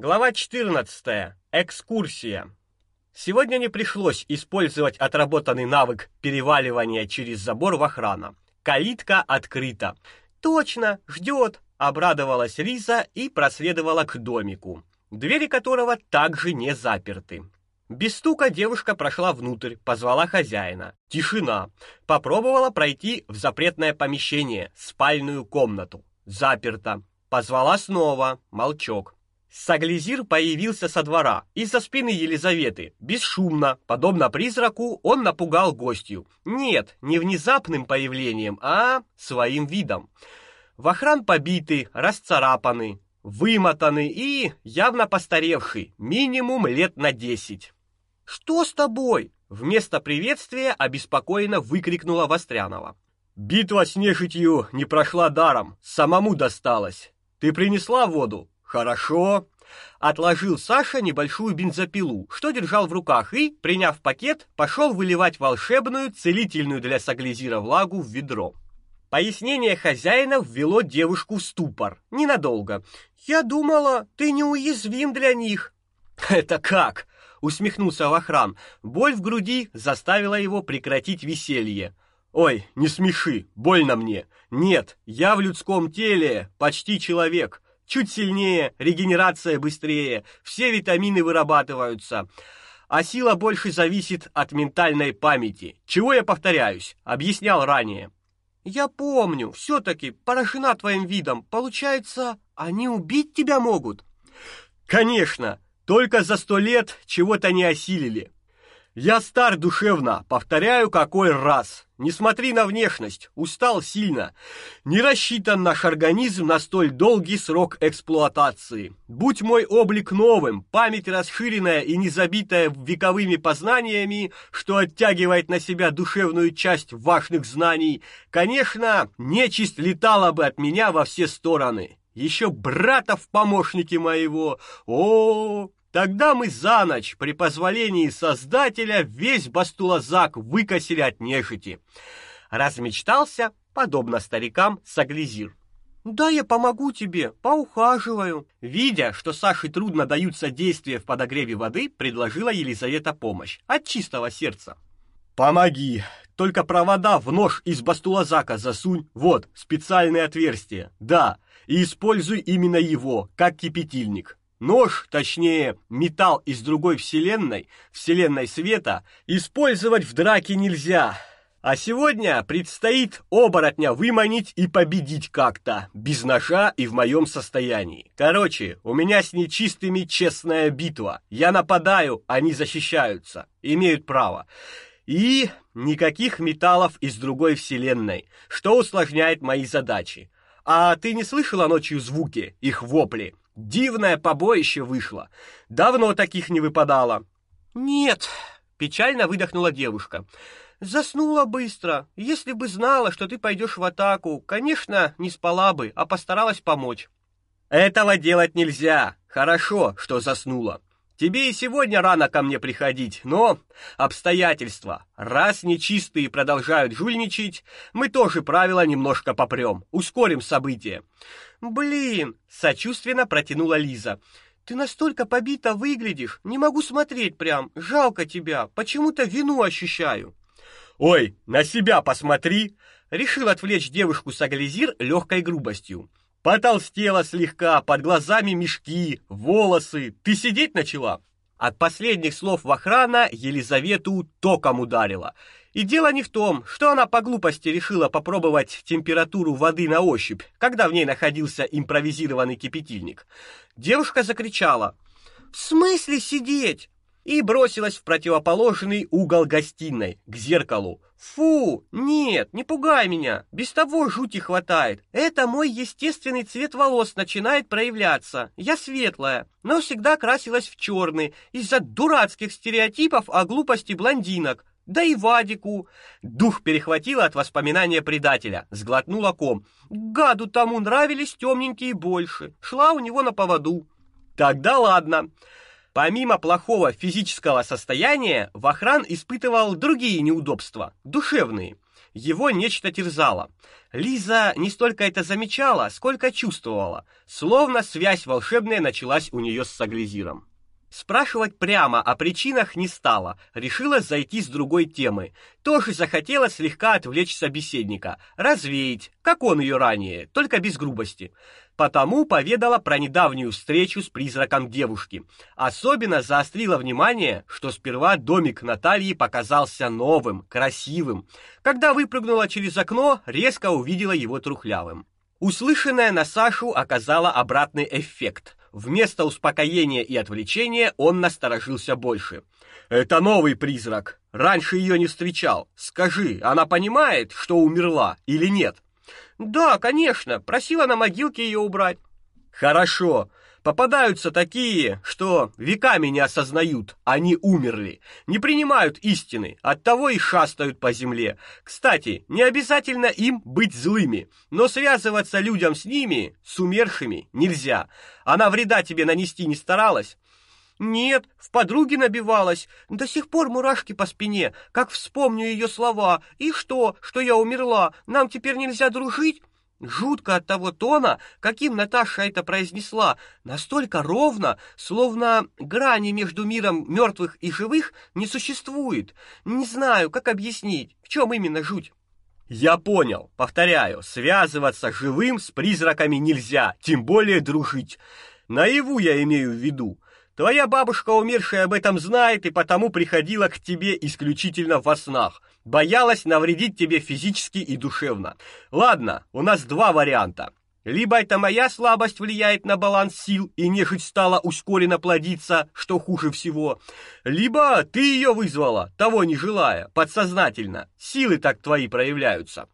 Глава 14. Экскурсия. Сегодня не пришлось использовать отработанный навык переваливания через забор в охрана. Калитка открыта. Точно, ждет, обрадовалась Риза и проследовала к домику, двери которого также не заперты. Без стука девушка прошла внутрь, позвала хозяина. Тишина. Попробовала пройти в запретное помещение, спальную комнату. Заперто. Позвала снова. Молчок. Саглизир появился со двора, из-за спины Елизаветы. Бесшумно, подобно призраку, он напугал гостью. Нет, не внезапным появлением, а своим видом. Вахран побитый, расцарапанный, вымотанный и явно постаревший, минимум лет на десять. «Что с тобой?» Вместо приветствия обеспокоенно выкрикнула Вострянова. «Битва с нежитью не прошла даром, самому досталось. Ты принесла воду?» Хорошо. Отложил Саша небольшую бензопилу, что держал в руках, и, приняв пакет, пошел выливать волшебную, целительную для саглизира влагу в ведро. Пояснение хозяина ввело девушку в ступор. Ненадолго. «Я думала, ты неуязвим для них». «Это как?» — усмехнулся Вахрам. Боль в груди заставила его прекратить веселье. «Ой, не смеши, больно мне. Нет, я в людском теле, почти человек чуть сильнее, регенерация быстрее, все витамины вырабатываются. А сила больше зависит от ментальной памяти. Чего я повторяюсь? Объяснял ранее. Я помню, все таки поражена твоим видом. Получается, они убить тебя могут. Конечно, только за сто лет чего-то не осилили. Я стар душевно, повторяю какой раз. Не смотри на внешность, устал сильно. Не рассчитан наш организм на столь долгий срок эксплуатации. Будь мой облик новым, память расширенная и не забитая вековыми познаниями, что оттягивает на себя душевную часть важных знаний, конечно, нечисть летала бы от меня во все стороны. Еще брата в помощники моего. О, Тогда мы за ночь, при позволении Создателя, весь Бастулазак выкосили от нежити. Размечтался, подобно старикам, Саглизир. «Да, я помогу тебе, поухаживаю». Видя, что Саше трудно даются действия в подогреве воды, предложила Елизавета помощь от чистого сердца. «Помоги, только провода в нож из бастулазака засунь, вот, специальное отверстие, да, и используй именно его, как кипятильник». Нож, точнее, металл из другой вселенной, вселенной света, использовать в драке нельзя. А сегодня предстоит оборотня выманить и победить как-то, без ножа и в моем состоянии. Короче, у меня с нечистыми честная битва. Я нападаю, они защищаются, имеют право. И никаких металлов из другой вселенной, что усложняет мои задачи. А ты не слышала ночью звуки, их вопли? Дивное побоище вышло. Давно таких не выпадало. Нет, печально выдохнула девушка. Заснула быстро. Если бы знала, что ты пойдешь в атаку, конечно, не спала бы, а постаралась помочь. Этого делать нельзя. Хорошо, что заснула. Тебе и сегодня рано ко мне приходить, но обстоятельства. Раз нечистые продолжают жульничать, мы тоже правила немножко попрем, ускорим события. Блин, сочувственно протянула Лиза. Ты настолько побита выглядишь, не могу смотреть прям. Жалко тебя, почему-то вину ощущаю. Ой, на себя посмотри, решил отвлечь девушку Сагализир легкой грубостью. Потолстела слегка, под глазами мешки, волосы. Ты сидеть начала? От последних слов Вахрана Елизавету током ударило. И дело не в том, что она по глупости решила попробовать температуру воды на ощупь, когда в ней находился импровизированный кипятильник. Девушка закричала: "В смысле сидеть? и бросилась в противоположный угол гостиной, к зеркалу. Фу, нет, не пугай меня. Без того жути хватает. Это мой естественный цвет волос начинает проявляться. Я светлая, но всегда красилась в черный из-за дурацких стереотипов о глупости блондинок. Да и Вадику. Дух перехватило от воспоминания предателя, сглотнула ком. Гаду тому нравились темненькие больше. Шла у него на поводу. Тогда ладно. Помимо плохого физического состояния, Вахран испытывал другие неудобства, душевные. его нечто терзало. Лиза не столько это замечала, сколько чувствовала, словно связь волшебная началась у нее с Саглизиром. Спрашивать прямо о причинах не стала, решила зайти с другой темы. Тоже захотела слегка отвлечь собеседника, развеять, как он ее ранее, только без грубости. Потому поведала про недавнюю встречу с призраком девушки. Особенно заострила внимание, что сперва домик Натальи показался новым, красивым. Когда выпрыгнула через окно, резко увидела его трухлявым. Услышанное на Сашу оказало обратный эффект. Вместо успокоения и отвлечения он насторожился больше. Это новый призрак. Раньше ее не встречал. Скажи, она понимает, что умерла или нет? Да, конечно, просила на могилке ее убрать. Хорошо. Попадаются такие, что веками не осознают, они умерли, не принимают истины, оттого и шастают по земле. Кстати, не обязательно им быть злыми, но связываться людям с ними, с умершими, нельзя. Она вреда тебе нанести не старалась. Нет, в подруги набивалась. До сих пор мурашки по спине, как вспомню ее слова. И что, что я умерла? Нам теперь нельзя дружить? Жутко от того тона, каким Наташа это произнесла, настолько ровно, словно грани между миром мертвых и живых не существует. Не знаю, как объяснить, в чем именно жуть. Я понял. Повторяю, связываться живым с призраками нельзя, тем более дружить. Наяву я имею в виду. Твоя бабушка умершая об этом знает и потому приходила к тебе исключительно во снах. Боялась навредить тебе физически и душевно. Ладно, у нас два варианта. Либо это моя слабость влияет на баланс сил, и нежить стала ускоренно плодиться, что хуже всего. Либо ты ее вызвала, того не желая, подсознательно. Силы так твои проявляются.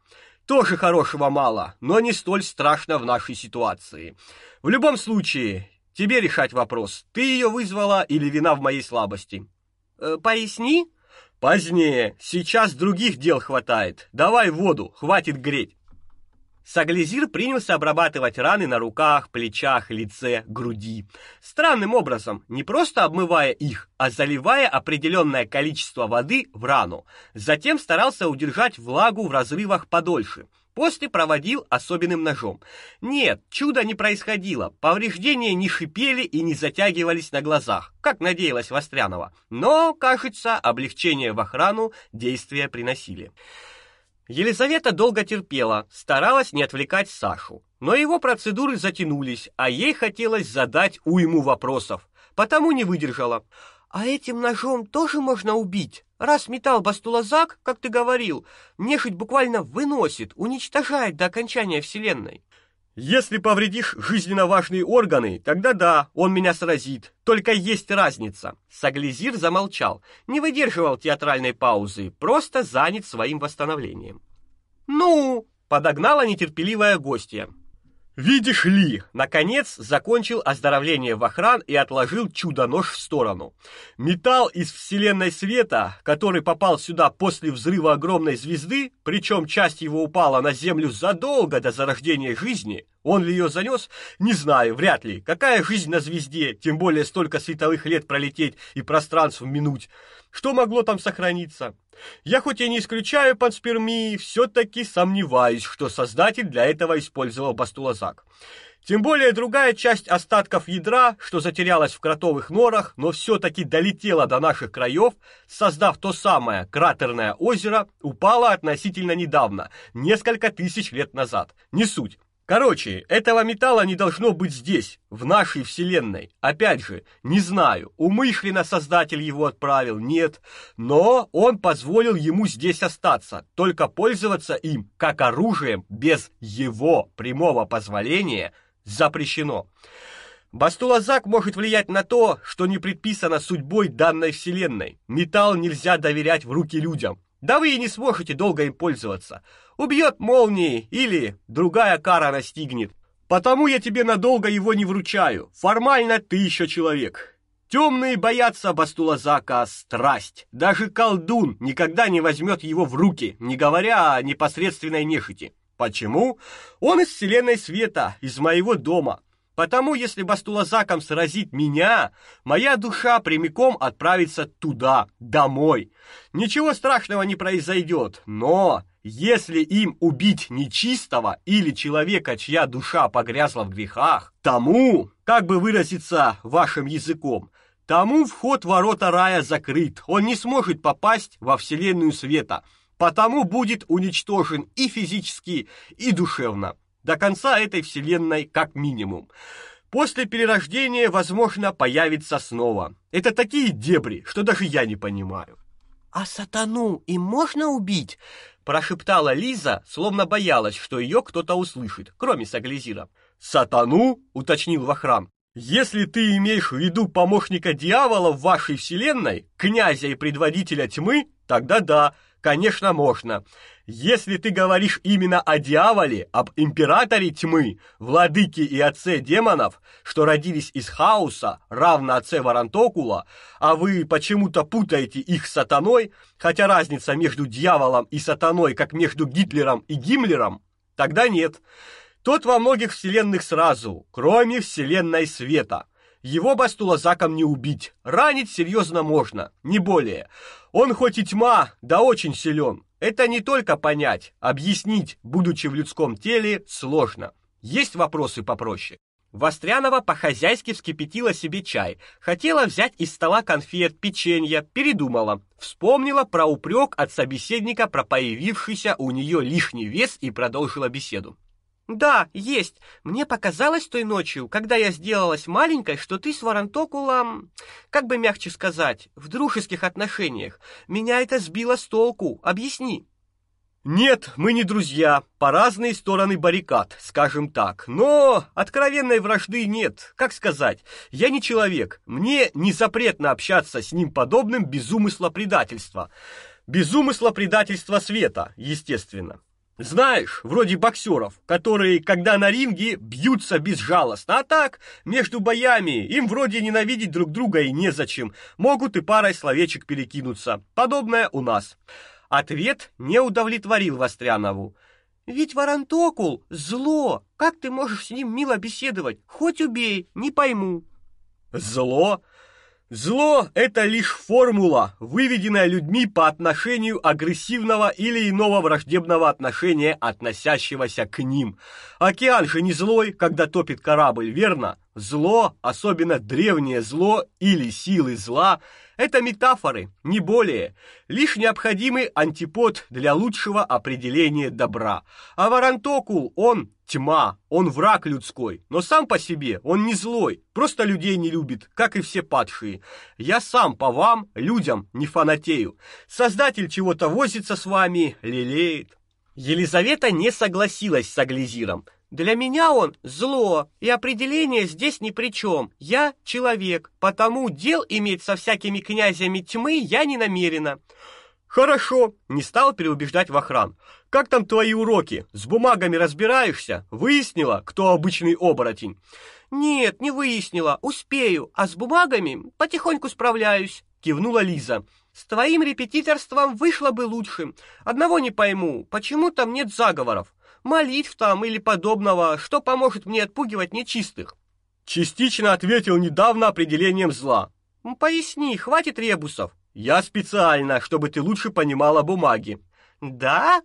Тоже хорошего мало, но не столь страшно в нашей ситуации. В любом случае, тебе решать вопрос, ты ее вызвала или вина в моей слабости. Э, поясни, Позднее. Сейчас других дел хватает. Давай воду, хватит греть. Саглизир принялся обрабатывать раны на руках, плечах, лице, груди. Странным образом, не просто обмывая их, а заливая определенное количество воды в рану. Затем старался удержать влагу в разрывах подольше. После проводил особенным ножом. Нет, чуда не происходило. Повреждения не шипели и не затягивались на глазах, как надеялась Вострянова. Но, кажется, облегчение в охрану действия приносили. Елизавета долго терпела, старалась не отвлекать Сашу. Но его процедуры затянулись, а ей хотелось задать уйму вопросов, потому не выдержала. А этим ножом тоже можно убить? Раз металл бастулазак, как ты говорил, нежить буквально выносит, уничтожает до окончания Вселенной. Если повредишь жизненно важные органы, тогда да, он меня сразит. Только есть разница. Саглизир замолчал, не выдерживал театральной паузы, просто занят своим восстановлением. Ну, подогнала нетерпеливая гостья. Видишь ли, наконец закончил оздоровление Вахран и отложил чудо-нож в сторону. Металл из вселенной света, который попал сюда после взрыва огромной звезды, причем часть его упала на землю задолго до зарождения жизни, он ли ее занес? Не знаю, вряд ли. Какая жизнь на звезде, тем более столько световых лет пролететь и пространств минуть. Что могло там сохраниться? Я хоть и не исключаю панспермии, все-таки сомневаюсь, что создатель для этого использовал бастулозак. Тем более другая часть остатков ядра, что затерялась в кротовых норах, но все-таки долетела до наших краев, создав то самое кратерное озеро, упала относительно недавно, несколько тысяч лет назад. Не суть. Короче, этого металла не должно быть здесь, в нашей вселенной. Опять же, не знаю, умышленно создатель его отправил, нет, но он позволил ему здесь остаться, только пользоваться им как оружием без его прямого позволения запрещено. Бастулазак может влиять на то, что не предписано судьбой данной вселенной. Металл нельзя доверять в руки людям. Да вы и не сможете долго им пользоваться убьет молнией или другая кара настигнет. Потому я тебе надолго его не вручаю. Формально ты еще человек. Темные боятся Бастулазака страсть. Даже колдун никогда не возьмет его в руки, не говоря о непосредственной нежити. Почему? Он из вселенной света, из моего дома. Потому если Бастулазаком сразит меня, моя душа прямиком отправится туда, домой. Ничего страшного не произойдет, но Если им убить нечистого или человека, чья душа погрязла в грехах, тому, как бы выразиться вашим языком, тому вход ворота рая закрыт. Он не сможет попасть во вселенную света, потому будет уничтожен и физически, и душевно до конца этой вселенной как минимум. После перерождения, возможно, появится снова. Это такие дебри, что даже я не понимаю. А сатану им можно убить? прошептала Лиза, словно боялась, что ее кто-то услышит, кроме Саглизира. Сатану, уточнил Вахрам. Если ты имеешь в виду помощника дьявола в вашей вселенной, князя и предводителя тьмы, тогда да, конечно, можно. Если ты говоришь именно о дьяволе, об императоре тьмы, владыке и отце демонов, что родились из хаоса, равно отце Варантокула, а вы почему-то путаете их с сатаной, хотя разница между дьяволом и сатаной как между Гитлером и Гиммлером, тогда нет. Тот во многих вселенных сразу, кроме вселенной света. Его бастулазаком не убить, ранить серьезно можно, не более. Он хоть и тьма, да очень силен. Это не только понять, объяснить, будучи в людском теле, сложно. Есть вопросы попроще. Вострянова по-хозяйски вскипятила себе чай, хотела взять из стола конфет, печенье, передумала, вспомнила про упрек от собеседника про появившийся у нее лишний вес и продолжила беседу. Да, есть. Мне показалось той ночью, когда я сделалась маленькой, что ты с Варантокулом, как бы мягче сказать, в дружеских отношениях. Меня это сбило с толку. Объясни. Нет, мы не друзья, по разные стороны баррикад, скажем так. Но откровенной вражды нет. Как сказать? Я не человек. Мне не запретно общаться с ним подобным без умысла предательства. Без умысла предательства света, естественно. Знаешь, вроде боксеров, которые, когда на ринге, бьются безжалостно, а так, между боями, им вроде ненавидеть друг друга и незачем, могут и парой словечек перекинуться. Подобное у нас. Ответ не удовлетворил Вострянову. Ведь Варантокул зло. Как ты можешь с ним мило беседовать? Хоть убей, не пойму. Зло? Зло это лишь формула, выведенная людьми по отношению агрессивного или иного враждебного отношения, относящегося к ним. Океан же не злой, когда топит корабль, верно? Зло, особенно древнее зло или силы зла, это метафоры, не более, лишь необходимый антипод для лучшего определения добра. А Варантокул, он тьма, он враг людской, но сам по себе он не злой, просто людей не любит, как и все падшие. Я сам по вам, людям, не фанатею. Создатель чего-то возится с вами, лелеет. Елизавета не согласилась с Аглизиром. Для меня он зло, и определение здесь ни при чем. Я человек, потому дел иметь со всякими князями тьмы я не намерена. Хорошо, не стал переубеждать Вахран. Как там твои уроки? С бумагами разбираешься? Выяснила, кто обычный оборотень? Нет, не выяснила. Успею, а с бумагами потихоньку справляюсь, кивнула Лиза. С твоим репетиторством вышло бы лучше. Одного не пойму, почему там нет заговоров? молитв там или подобного, что поможет мне отпугивать нечистых. Частично ответил недавно определением зла. Поясни, хватит ребусов. Я специально, чтобы ты лучше понимала бумаги. Да?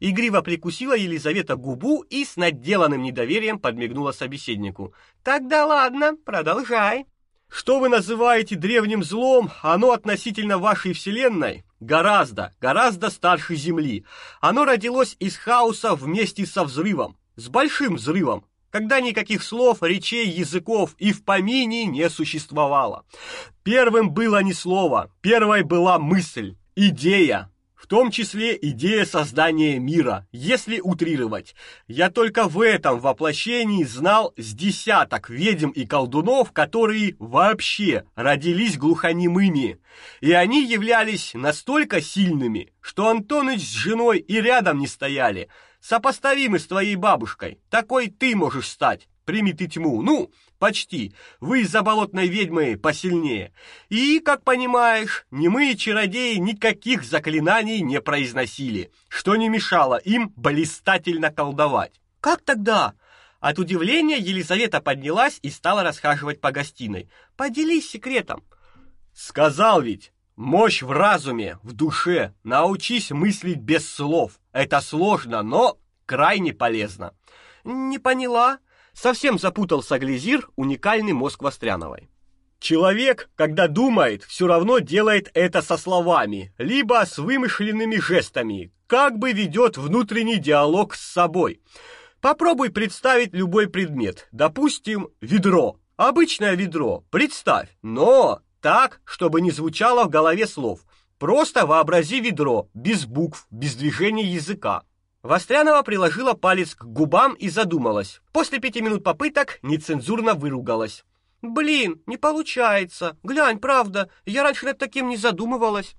Игриво прикусила Елизавета губу и с наделанным недоверием подмигнула собеседнику. Тогда ладно, продолжай. Что вы называете древним злом, оно относительно вашей вселенной гораздо, гораздо старше Земли. Оно родилось из хаоса вместе со взрывом, с большим взрывом, когда никаких слов, речей, языков и в помине не существовало. Первым было не слово, первой была мысль, идея, в том числе идея создания мира, если утрировать. Я только в этом воплощении знал с десяток ведьм и колдунов, которые вообще родились глухонемыми. И они являлись настолько сильными, что Антоныч с женой и рядом не стояли. Сопоставимы с твоей бабушкой. Такой ты можешь стать. Прими ты тьму. Ну, Почти. Вы из-за болотной ведьмы посильнее. И, как понимаешь, немые чародеи никаких заклинаний не произносили, что не мешало им блистательно колдовать. Как тогда? От удивления Елизавета поднялась и стала расхаживать по гостиной. Поделись секретом. Сказал ведь, мощь в разуме, в душе. Научись мыслить без слов. Это сложно, но крайне полезно. Не поняла. Совсем запутался Глизир, уникальный мозг Востряновой. Человек, когда думает, все равно делает это со словами, либо с вымышленными жестами, как бы ведет внутренний диалог с собой. Попробуй представить любой предмет, допустим, ведро. Обычное ведро, представь, но так, чтобы не звучало в голове слов. Просто вообрази ведро, без букв, без движения языка. Вострянова приложила палец к губам и задумалась. После пяти минут попыток нецензурно выругалась. Блин, не получается. Глянь, правда, я раньше над таким не задумывалась.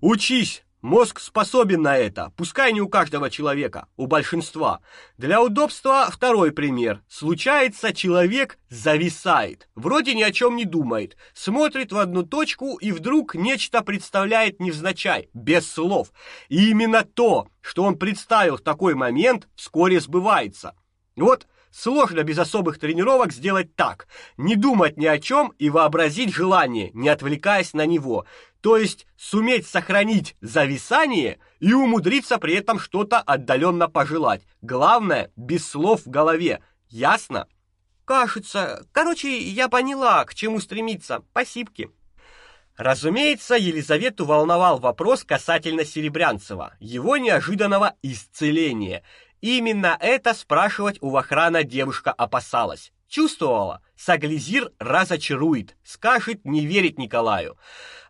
Учись, Мозг способен на это, пускай не у каждого человека, у большинства. Для удобства второй пример. Случается, человек зависает, вроде ни о чем не думает, смотрит в одну точку и вдруг нечто представляет невзначай, без слов. И именно то, что он представил в такой момент, вскоре сбывается. Вот Сложно без особых тренировок сделать так: не думать ни о чем и вообразить желание, не отвлекаясь на него. То есть суметь сохранить зависание и умудриться при этом что-то отдаленно пожелать. Главное без слов в голове. Ясно? Кажется, короче, я поняла, к чему стремиться. Спасибки. Разумеется, Елизавету волновал вопрос касательно Серебрянцева, его неожиданного исцеления. Именно это спрашивать у Вахрана девушка опасалась. Чувствовала, Саглизир разочарует, скажет не верить Николаю.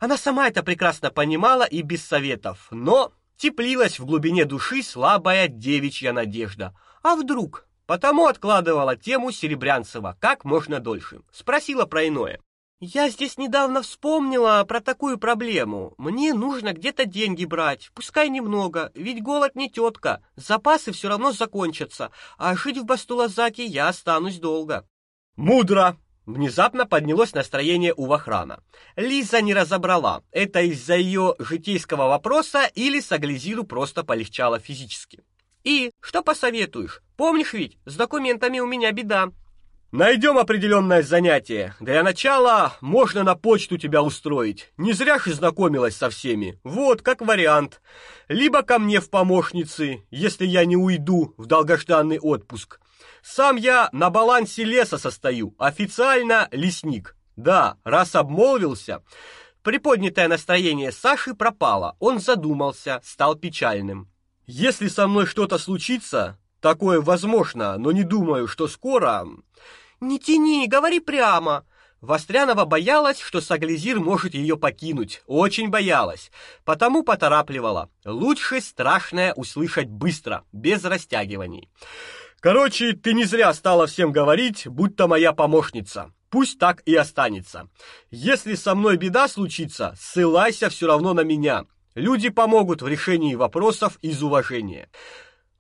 Она сама это прекрасно понимала и без советов, но теплилась в глубине души слабая девичья надежда. А вдруг? Потому откладывала тему Серебрянцева как можно дольше. Спросила про иное. Я здесь недавно вспомнила про такую проблему. Мне нужно где-то деньги брать, пускай немного, ведь голод не тетка, запасы все равно закончатся, а жить в Бастулазаке я останусь долго. Мудро. Внезапно поднялось настроение у Вахрана. Лиза не разобрала, это из-за ее житейского вопроса или Саглизиру просто полегчало физически. И что посоветуешь? Помнишь ведь, с документами у меня беда. Найдем определенное занятие. Для начала можно на почту тебя устроить. Не зря же знакомилась со всеми. Вот, как вариант. Либо ко мне в помощницы, если я не уйду в долгожданный отпуск. Сам я на балансе леса состою, официально лесник. Да, раз обмолвился. Приподнятое настроение Саши пропало. Он задумался, стал печальным. Если со мной что-то случится, такое возможно, но не думаю, что скоро не тяни, говори прямо. Вострянова боялась, что Саглизир может ее покинуть, очень боялась, потому поторапливала. Лучше страшное услышать быстро, без растягиваний. Короче, ты не зря стала всем говорить, будто моя помощница. Пусть так и останется. Если со мной беда случится, ссылайся все равно на меня. Люди помогут в решении вопросов из уважения.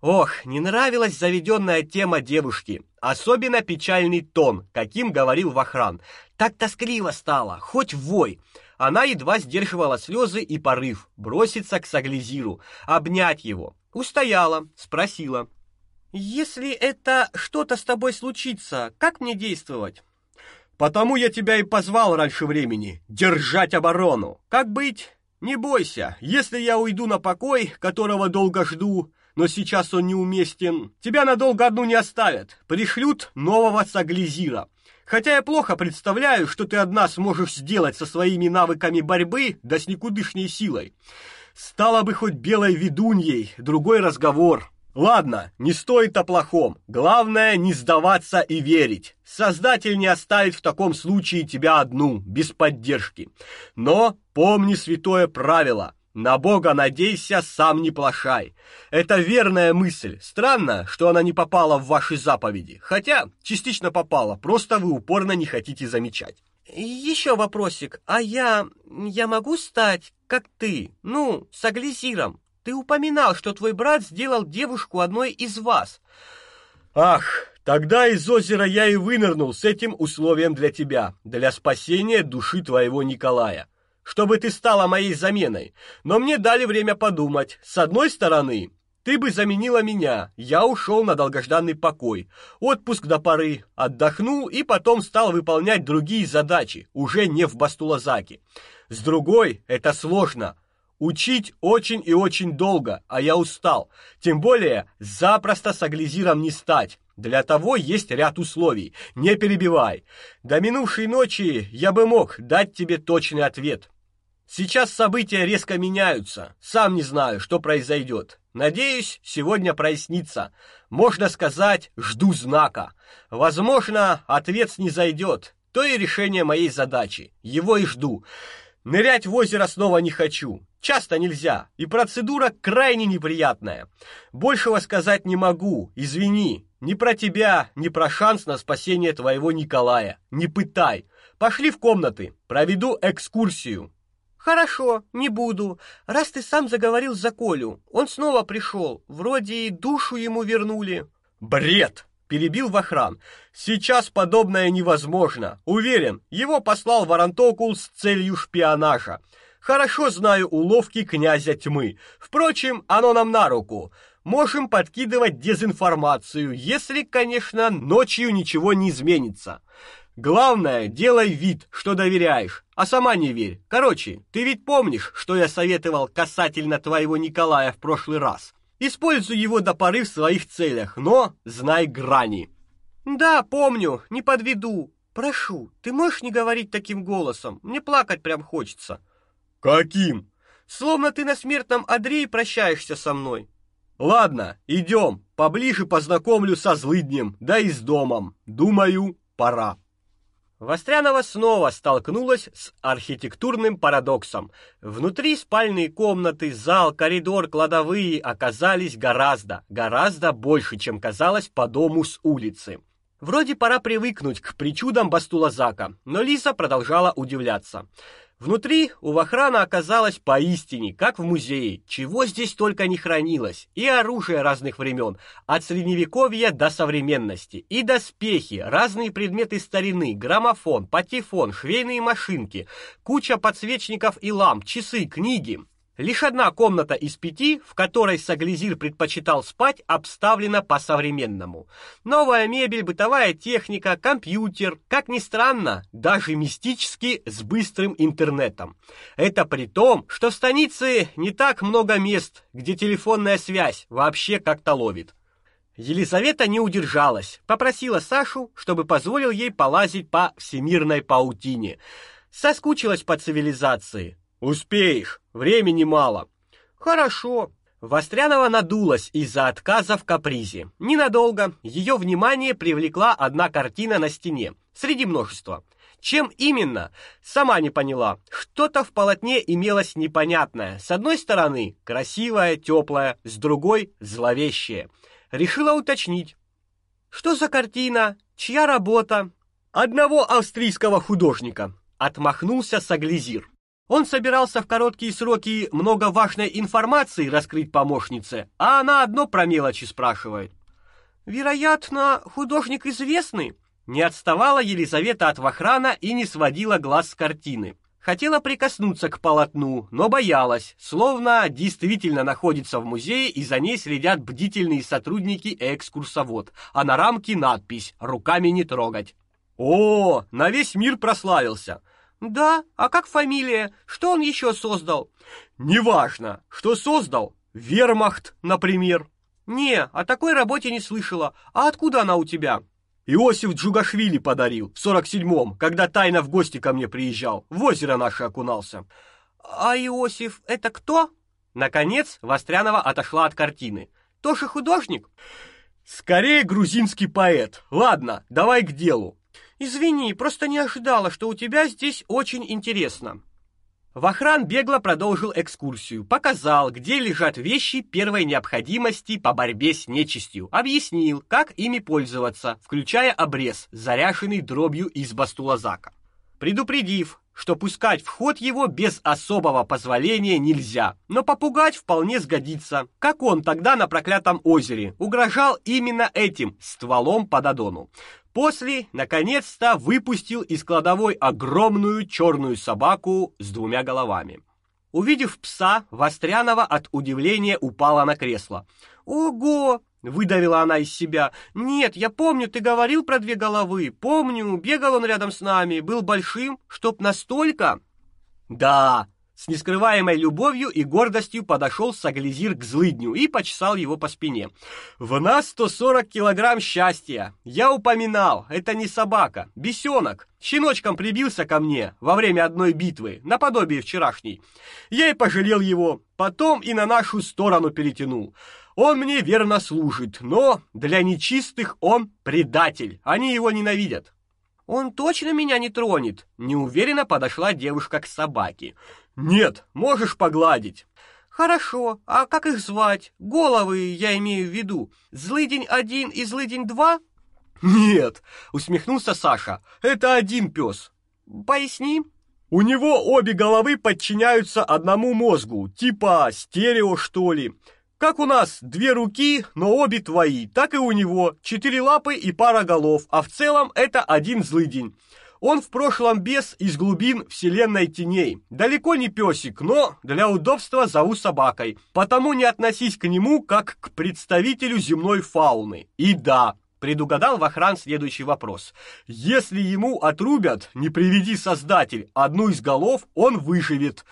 Ох, не нравилась заведенная тема девушки, особенно печальный тон, каким говорил Вахран. Так тоскливо стало, хоть вой. Она едва сдерживала слезы и порыв броситься к Саглизиру, обнять его. Устояла, спросила: "Если это что-то с тобой случится, как мне действовать?" "Потому я тебя и позвал раньше времени держать оборону. Как быть? Не бойся, если я уйду на покой, которого долго жду, но сейчас он неуместен. Тебя надолго одну не оставят. Пришлют нового Саглизира. Хотя я плохо представляю, что ты одна сможешь сделать со своими навыками борьбы, да с никудышней силой. Стала бы хоть белой ведуньей, другой разговор. Ладно, не стоит о плохом. Главное не сдаваться и верить. Создатель не оставит в таком случае тебя одну, без поддержки. Но помни святое правило: на Бога надейся, сам не плашай. Это верная мысль. Странно, что она не попала в ваши заповеди. Хотя частично попала, просто вы упорно не хотите замечать. Еще вопросик. А я я могу стать как ты? Ну, с аглизиром. Ты упоминал, что твой брат сделал девушку одной из вас. Ах, тогда из озера я и вынырнул с этим условием для тебя, для спасения души твоего Николая чтобы ты стала моей заменой. Но мне дали время подумать. С одной стороны, ты бы заменила меня. Я ушел на долгожданный покой. Отпуск до поры, отдохнул и потом стал выполнять другие задачи, уже не в Бастулазаке. С другой, это сложно. Учить очень и очень долго, а я устал. Тем более, запросто с аглизиром не стать. Для того есть ряд условий. Не перебивай. До минувшей ночи я бы мог дать тебе точный ответ. Сейчас события резко меняются. Сам не знаю, что произойдет. Надеюсь, сегодня прояснится. Можно сказать, жду знака. Возможно, ответ не зайдет. То и решение моей задачи. Его и жду. Нырять в озеро снова не хочу. Часто нельзя, и процедура крайне неприятная. Большего сказать не могу. Извини. Ни про тебя, ни про шанс на спасение твоего Николая. Не пытай. Пошли в комнаты. Проведу экскурсию. Хорошо, не буду. Раз ты сам заговорил за Колю, он снова пришел. Вроде и душу ему вернули. Бред, перебил Вахран. Сейчас подобное невозможно. Уверен, его послал Варантокул с целью шпионажа. Хорошо знаю уловки князя тьмы. Впрочем, оно нам на руку. Можем подкидывать дезинформацию, если, конечно, ночью ничего не изменится. Главное, делай вид, что доверяешь, а сама не верь. Короче, ты ведь помнишь, что я советовал касательно твоего Николая в прошлый раз? Используй его до поры в своих целях, но знай грани. Да, помню, не подведу. Прошу, ты можешь не говорить таким голосом? Мне плакать прям хочется. Каким? Словно ты на смертном одре прощаешься со мной. Ладно, идем, поближе познакомлю со злыднем, да и с домом. Думаю, пора. Вострянова снова столкнулась с архитектурным парадоксом. Внутри спальные комнаты, зал, коридор, кладовые оказались гораздо, гораздо больше, чем казалось по дому с улицы. Вроде пора привыкнуть к причудам Бастулазака, но Лиза продолжала удивляться. Внутри у Вахрана оказалось поистине, как в музее, чего здесь только не хранилось, и оружие разных времен, от средневековья до современности, и доспехи, разные предметы старины, граммофон, патефон, швейные машинки, куча подсвечников и ламп, часы, книги. Лишь одна комната из пяти, в которой Саглизир предпочитал спать, обставлена по-современному. Новая мебель, бытовая техника, компьютер, как ни странно, даже мистически с быстрым интернетом. Это при том, что в станице не так много мест, где телефонная связь вообще как-то ловит. Елизавета не удержалась, попросила Сашу, чтобы позволил ей полазить по всемирной паутине. Соскучилась по цивилизации. Успеешь, времени мало. Хорошо. Вострянова надулась из-за отказа в капризе. Ненадолго ее внимание привлекла одна картина на стене, среди множества. Чем именно? Сама не поняла. Что-то в полотне имелось непонятное. С одной стороны, красивое, теплое, с другой зловещее. Решила уточнить. Что за картина? Чья работа? Одного австрийского художника. Отмахнулся Саглизир. Он собирался в короткие сроки много важной информации раскрыть помощнице, а она одно про мелочи спрашивает. Вероятно, художник известный. Не отставала Елизавета от Вахрана и не сводила глаз с картины. Хотела прикоснуться к полотну, но боялась, словно действительно находится в музее и за ней следят бдительные сотрудники экскурсовод, а на рамке надпись «Руками не трогать». О, на весь мир прославился. Да, а как фамилия? Что он еще создал? Неважно, что создал. Вермахт, например. Не, о такой работе не слышала. А откуда она у тебя? Иосиф Джугашвили подарил в 47-м, когда тайно в гости ко мне приезжал. В озеро наше окунался. А Иосиф это кто? Наконец, Вострянова отошла от картины. Тоже художник? Скорее грузинский поэт. Ладно, давай к делу. Извини, просто не ожидала, что у тебя здесь очень интересно. Вахран бегло продолжил экскурсию, показал, где лежат вещи первой необходимости по борьбе с нечистью, объяснил, как ими пользоваться, включая обрез, заряженный дробью из бастулазака. Предупредив, что пускать в ход его без особого позволения нельзя, но попугать вполне сгодится, как он тогда на проклятом озере угрожал именно этим стволом по Додону. После, наконец-то, выпустил из кладовой огромную черную собаку с двумя головами. Увидев пса, Вострянова от удивления упала на кресло. «Ого!» — выдавила она из себя. «Нет, я помню, ты говорил про две головы. Помню, бегал он рядом с нами, был большим, чтоб настолько...» «Да, С нескрываемой любовью и гордостью подошел Саглизир к злыдню и почесал его по спине. В нас 140 килограмм счастья. Я упоминал, это не собака, бесенок. Щеночком прибился ко мне во время одной битвы, наподобие вчерашней. Я и пожалел его, потом и на нашу сторону перетянул. Он мне верно служит, но для нечистых он предатель. Они его ненавидят. Он точно меня не тронет. Неуверенно подошла девушка к собаке. Нет, можешь погладить. Хорошо. А как их звать? Головы, я имею в виду. Злыдень один и злыдень два? Нет, усмехнулся Саша. Это один пес. Поясни. У него обе головы подчиняются одному мозгу, типа стерео, что ли. Как у нас две руки, но обе твои, так и у него четыре лапы и пара голов, а в целом это один злыдень. Он в прошлом бес из глубин вселенной теней. Далеко не песик, но для удобства зову собакой. Потому не относись к нему как к представителю земной фауны. И да, предугадал Вахран следующий вопрос. Если ему отрубят, не приведи создатель, одну из голов, он выживет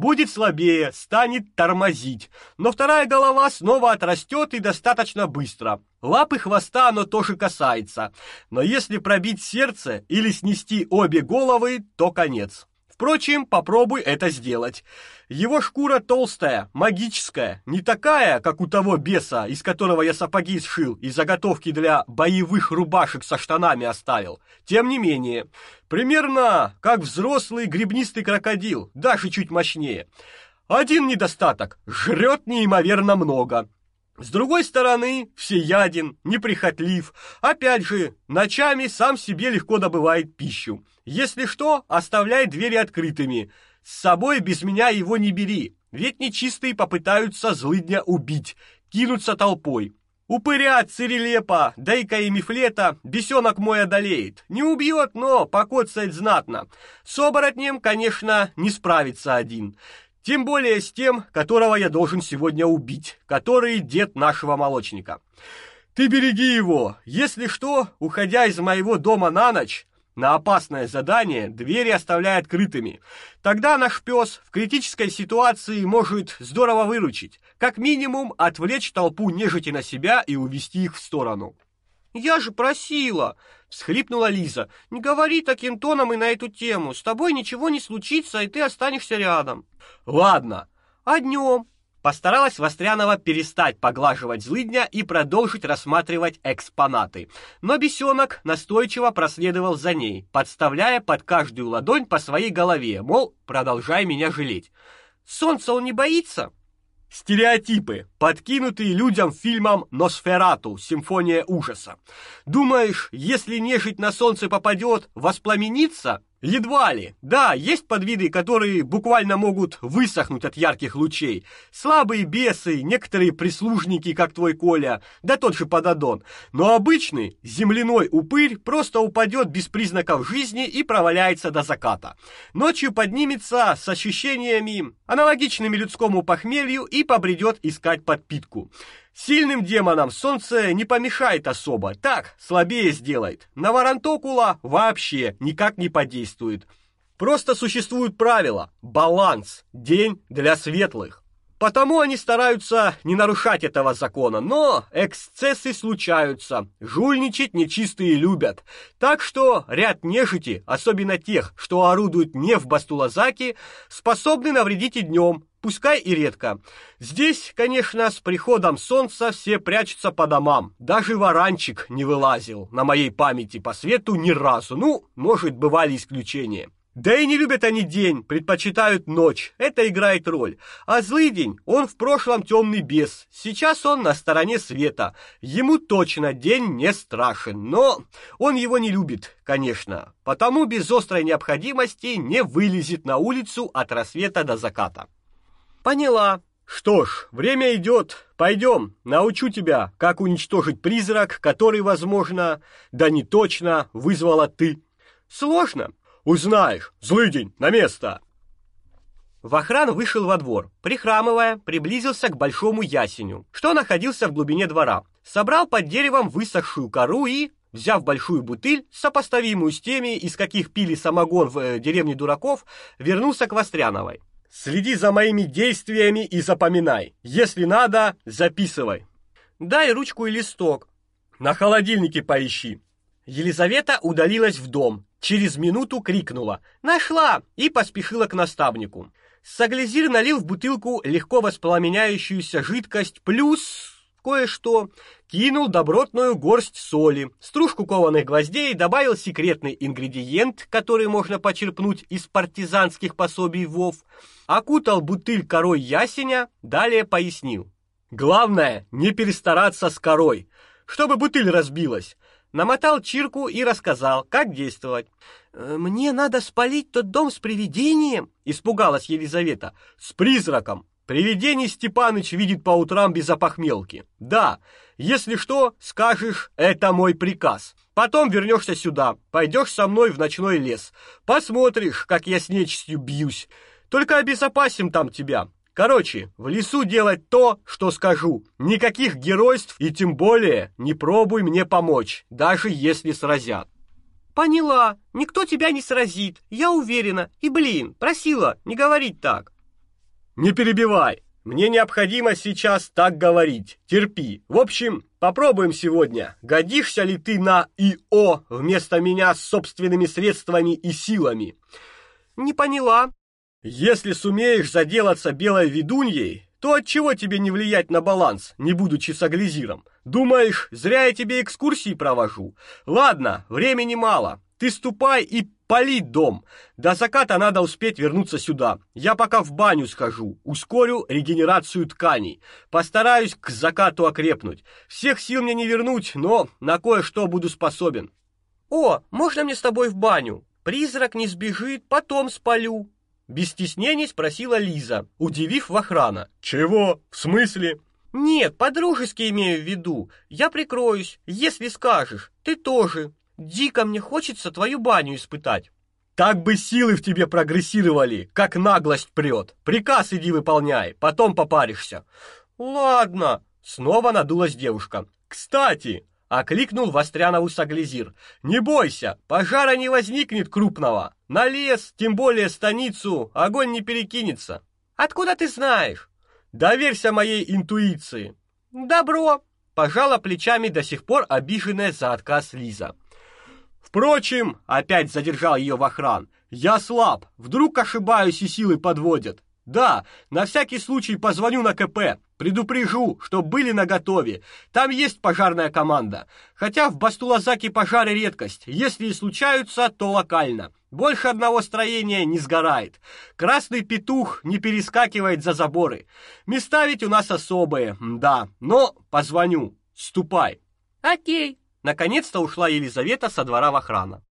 будет слабее, станет тормозить, но вторая голова снова отрастет и достаточно быстро. Лапы хвоста оно тоже касается, но если пробить сердце или снести обе головы, то конец. Впрочем, попробуй это сделать. Его шкура толстая, магическая, не такая, как у того беса, из которого я сапоги сшил и заготовки для боевых рубашек со штанами оставил. Тем не менее, примерно как взрослый гребнистый крокодил, даже чуть мощнее. Один недостаток жрет неимоверно много. С другой стороны, всеяден, неприхотлив. Опять же, ночами сам себе легко добывает пищу. Если что, оставляй двери открытыми. С собой без меня его не бери, ведь нечистые попытаются злыдня убить, кинуться толпой. Упыря, цирелепа, дейка и мифлета бесенок мой одолеет. Не убьет, но покоцает знатно. С оборотнем, конечно, не справится один. Тем более с тем, которого я должен сегодня убить, который дед нашего молочника. Ты береги его. Если что, уходя из моего дома на ночь, на опасное задание двери оставляй открытыми. Тогда наш пес в критической ситуации может здорово выручить, как минимум отвлечь толпу нежити на себя и увести их в сторону. Я же просила, всхлипнула Лиза. Не говори таким тоном и на эту тему. С тобой ничего не случится, и ты останешься рядом. Ладно. А днем? Постаралась Вострянова перестать поглаживать злыдня и продолжить рассматривать экспонаты. Но бесенок настойчиво проследовал за ней, подставляя под каждую ладонь по своей голове, мол, продолжай меня жалеть. Солнца он не боится? Стереотипы, подкинутые людям фильмом Носферату, Симфония ужаса. Думаешь, если нежить на солнце попадет, воспламенится? Едва ли. Да, есть подвиды, которые буквально могут высохнуть от ярких лучей. Слабые бесы, некоторые прислужники, как твой Коля, да тот же Подадон. Но обычный земляной упырь просто упадет без признаков жизни и проваляется до заката. Ночью поднимется с ощущениями, аналогичными людскому похмелью, и побредет искать подпитку. Сильным демонам солнце не помешает особо, так, слабее сделает. На Варантокула вообще никак не подействует. Просто существуют правила, баланс, день для светлых. Потому они стараются не нарушать этого закона, но эксцессы случаются. Жульничать нечистые любят. Так что ряд нежити, особенно тех, что орудуют не в Бастулазаке, способны навредить и днем, пускай и редко. Здесь, конечно, с приходом солнца все прячутся по домам. Даже варанчик не вылазил на моей памяти по свету ни разу. Ну, может, бывали исключения. Да и не любят они день, предпочитают ночь. Это играет роль. А злый день, он в прошлом темный бес. Сейчас он на стороне света. Ему точно день не страшен, но он его не любит, конечно. Потому без острой необходимости не вылезет на улицу от рассвета до заката. Поняла. Что ж, время идет. Пойдем, научу тебя, как уничтожить призрак, который, возможно, да не точно, вызвала ты. Сложно. Узнаешь. Злыдень, на место. Вахран вышел во двор, прихрамывая, приблизился к большому ясеню, что находился в глубине двора. Собрал под деревом высохшую кору и, взяв большую бутыль, сопоставимую с теми, из каких пили самогон в э, деревне дураков, вернулся к Востряновой. Следи за моими действиями и запоминай. Если надо, записывай. Дай ручку и листок. На холодильнике поищи. Елизавета удалилась в дом. Через минуту крикнула: "Нашла!" и поспешила к наставнику. Саглизир налил в бутылку легко воспламеняющуюся жидкость плюс кое-что, кинул добротную горсть соли, стружку кованых гвоздей, добавил секретный ингредиент, который можно почерпнуть из партизанских пособий ВОВ, окутал бутыль корой ясеня, далее пояснил. Главное не перестараться с корой, чтобы бутыль разбилась. Намотал чирку и рассказал, как действовать. «Э, «Мне надо спалить тот дом с привидением?» — испугалась Елизавета. «С призраком. Привидений Степаныч видит по утрам без опохмелки. Да, если что, скажешь, это мой приказ. Потом вернешься сюда, пойдешь со мной в ночной лес. Посмотришь, как я с нечистью бьюсь. Только обезопасим там тебя. Короче, в лесу делать то, что скажу. Никаких геройств и тем более не пробуй мне помочь, даже если сразят. Поняла. Никто тебя не сразит. Я уверена. И, блин, просила не говорить так. Не перебивай. Мне необходимо сейчас так говорить. Терпи. В общем, попробуем сегодня. Годишься ли ты на ИО вместо меня с собственными средствами и силами? Не поняла. Если сумеешь заделаться белой ведуньей, то от чего тебе не влиять на баланс, не будучи саглизиром? Думаешь, зря я тебе экскурсии провожу? Ладно, времени мало. Ты ступай и пали дом. До заката надо успеть вернуться сюда. Я пока в баню схожу, ускорю регенерацию тканей. Постараюсь к закату окрепнуть. Всех сил мне не вернуть, но на кое-что буду способен. О, можно мне с тобой в баню? Призрак не сбежит, потом спалю. Без стеснений спросила Лиза, удивив Вахрана. Чего? В смысле? Нет, по-дружески имею в виду. Я прикроюсь, если скажешь. Ты тоже. Дико мне хочется твою баню испытать. Так бы силы в тебе прогрессировали, как наглость прет. Приказ иди выполняй, потом попаришься. Ладно, снова надулась девушка. Кстати, окликнул Вострянову Саглизир. Не бойся, пожара не возникнет крупного. На лес, тем более станицу, огонь не перекинется. Откуда ты знаешь? Доверься моей интуиции. Добро, пожала плечами до сих пор обиженная за отказ Лиза. Впрочем, опять задержал ее в охран. Я слаб, вдруг ошибаюсь и силы подводят. Да, на всякий случай позвоню на КП, предупрежу, что были наготове. Там есть пожарная команда. Хотя в Бастулазаке пожары редкость. Если и случаются, то локально. Больше одного строения не сгорает. Красный петух не перескакивает за заборы. Места ведь у нас особые, да. Но позвоню. Ступай. Окей. Наконец-то ушла Елизавета со двора в охрана.